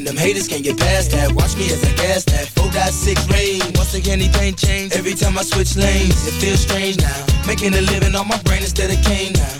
And them haters can't get past that. Watch me as I gas that. Four got six rain. Once again, anything change. Every time I switch lanes, it feels strange now. Making a living on my brain instead of cane now.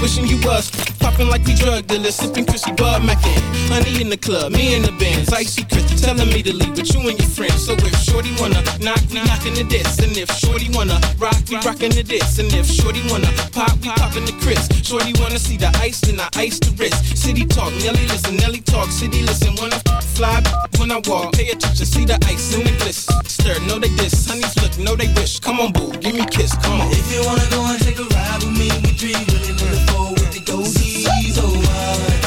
Wishing you was popping like we drug dealers, sipping Chrissy Bud Mackin. Honey in the club, me in the Benz, icy Chris telling me to leave with you and your friends. So if Shorty wanna knock, we knockin' the diss, and if Shorty wanna rock, we rockin' the diss, and if Shorty wanna pop, we poppin' the Chris. Shorty wanna see the ice, then I ice the wrist. City talk, Nelly listen, Nelly talk, city listen. Wanna fly when I walk, pay attention, see the ice in the bliss. Stir, know they diss, honeys look, know they wish. Come on, boo, give me kiss, come on. If you wanna go and take a ride with me, we three willing those Z's, oh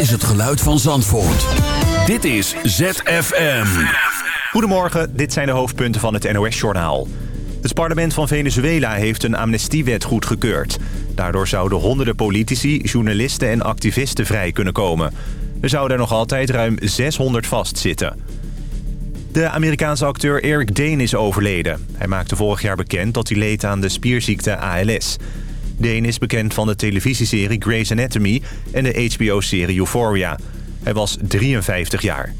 is het geluid van Zandvoort. Dit is ZFM. Goedemorgen, dit zijn de hoofdpunten van het NOS-journaal. Het parlement van Venezuela heeft een amnestiewet goedgekeurd. Daardoor zouden honderden politici, journalisten en activisten vrij kunnen komen. Er zouden er nog altijd ruim 600 vastzitten. De Amerikaanse acteur Eric Dane is overleden. Hij maakte vorig jaar bekend dat hij leed aan de spierziekte ALS. Deen is bekend van de televisieserie Grey's Anatomy en de HBO-serie Euphoria. Hij was 53 jaar.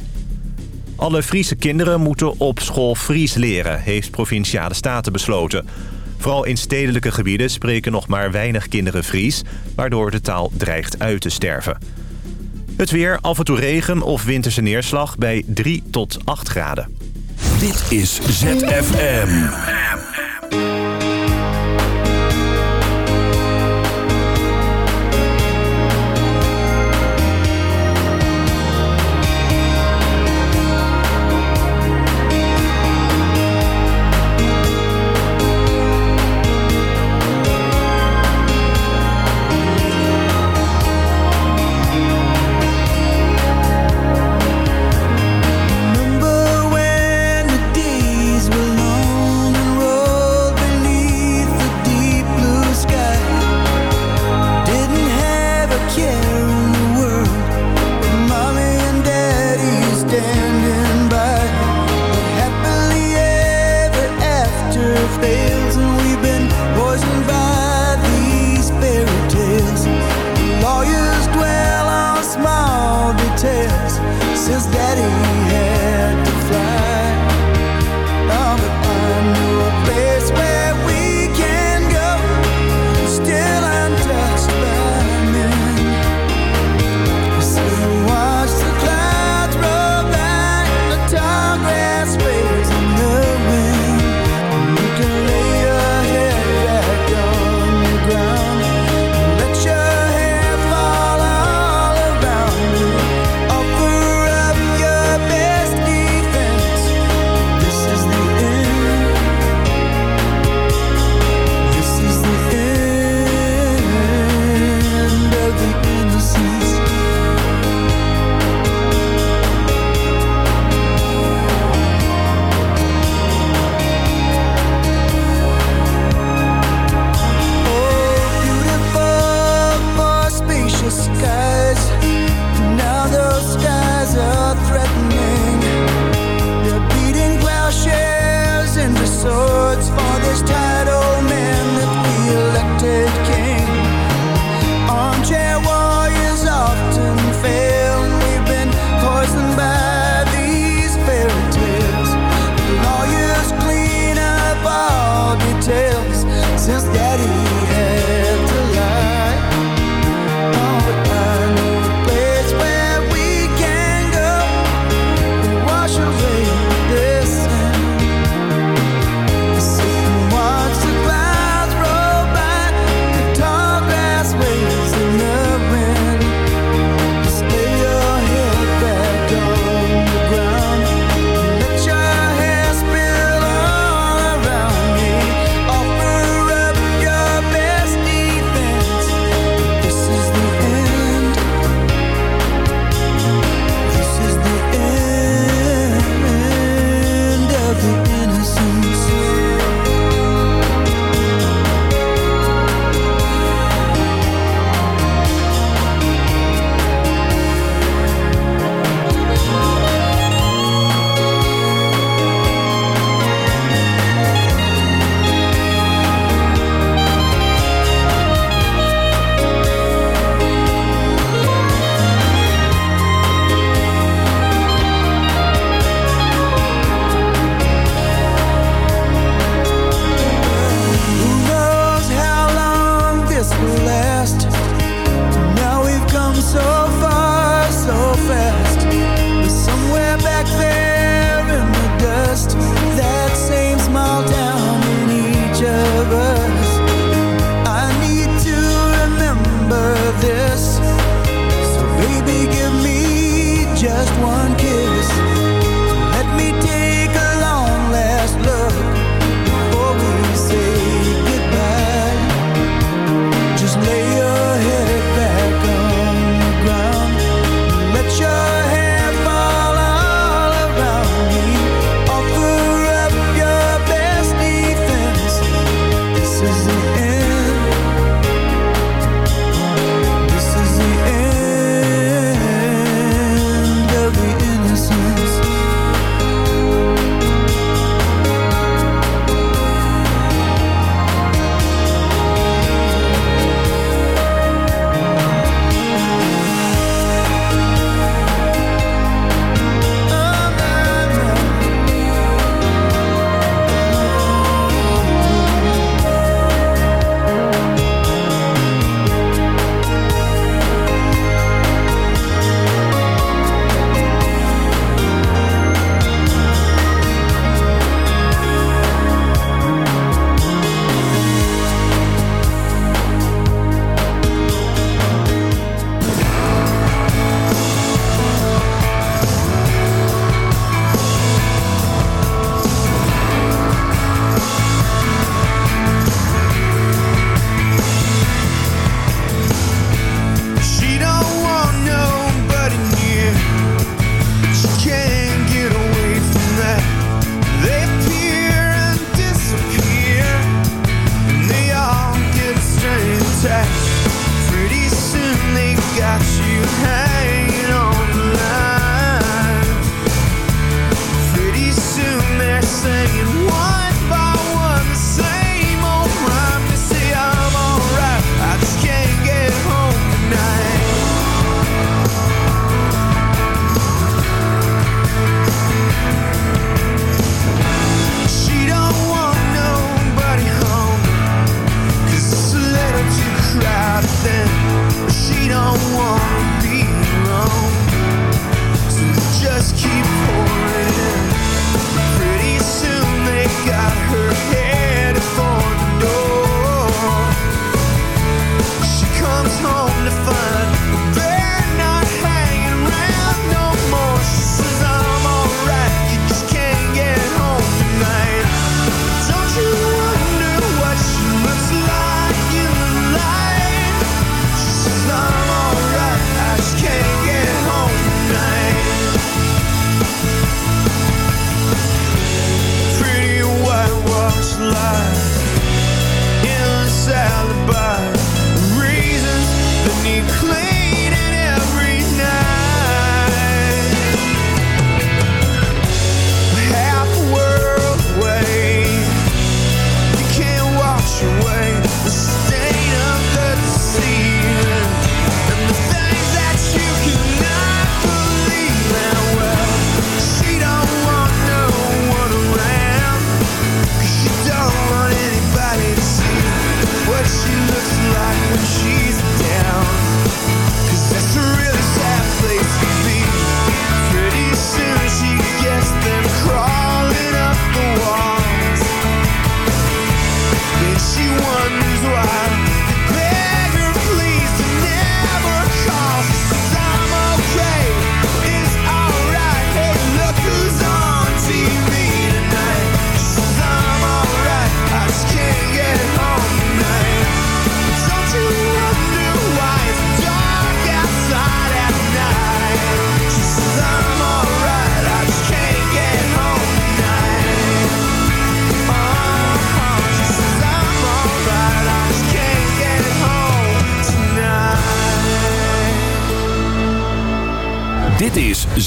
Alle Friese kinderen moeten op school Fries leren, heeft Provinciale Staten besloten. Vooral in stedelijke gebieden spreken nog maar weinig kinderen Fries... waardoor de taal dreigt uit te sterven. Het weer, af en toe regen of winterse neerslag bij 3 tot 8 graden. Dit is ZFM.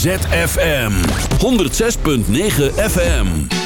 ZFM 106.9 FM.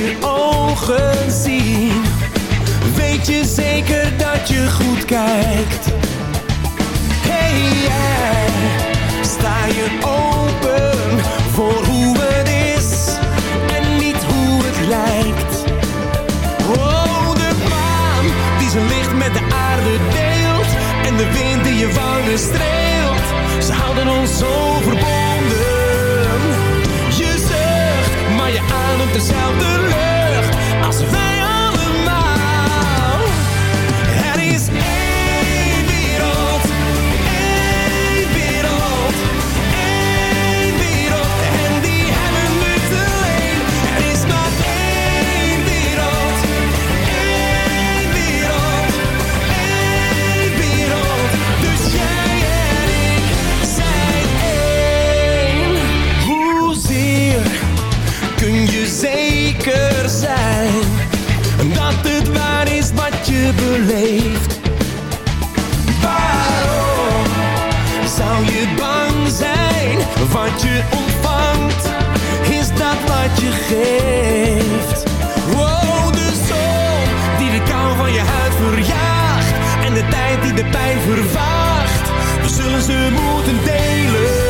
je ogen zien, weet je zeker dat je goed kijkt. Hey jij, sta je open voor hoe het is en niet hoe het lijkt. Oh, de maan die zijn licht met de aarde deelt en de wind die je wangen streelt, ze houden ons zo Waarom zou je bang zijn? Wat je ontvangt, is dat wat je geeft. Wow, de zon die de kou van je huid verjaagt. En de tijd die de pijn vervaagt. We zullen ze moeten delen.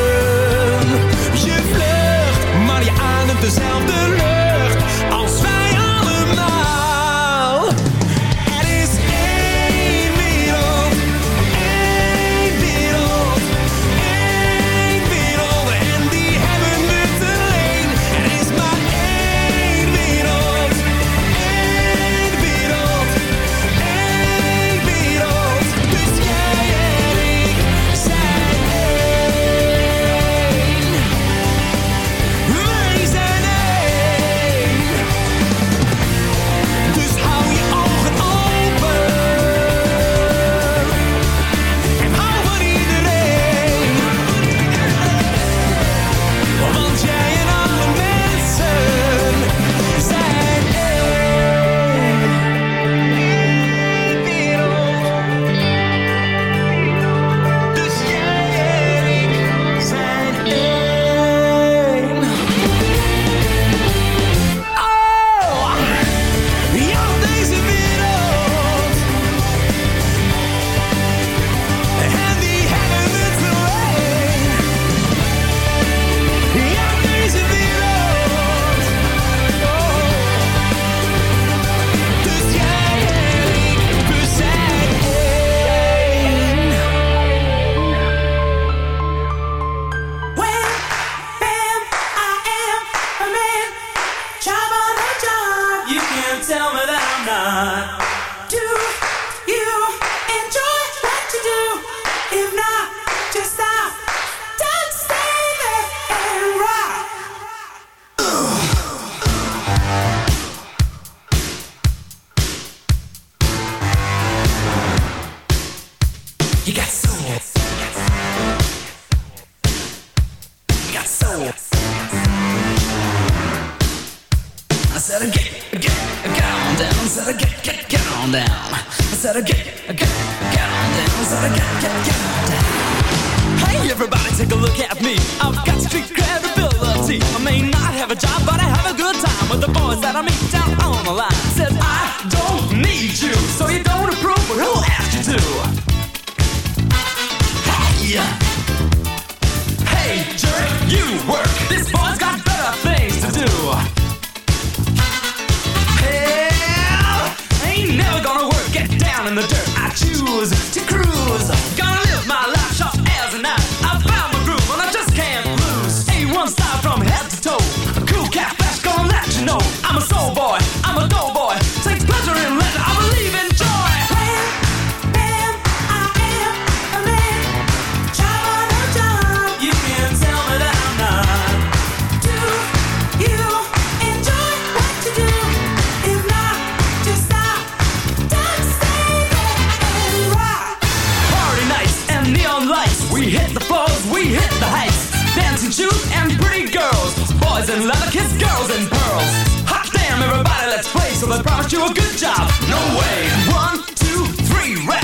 see. I may not have a job, but I have a good time with the boys that I meet. do a good job. No way. One, two, three, ready.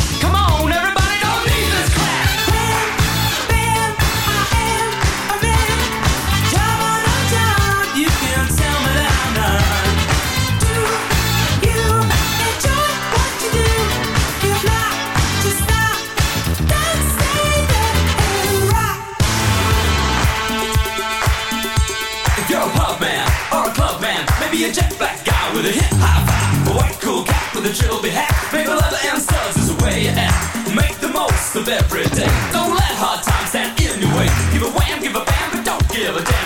the drill be hacked. Make the leather and studs is the way you act. Make the most of every day. Don't let hard times stand in your way. Give a wham, give a bam, but don't give a damn.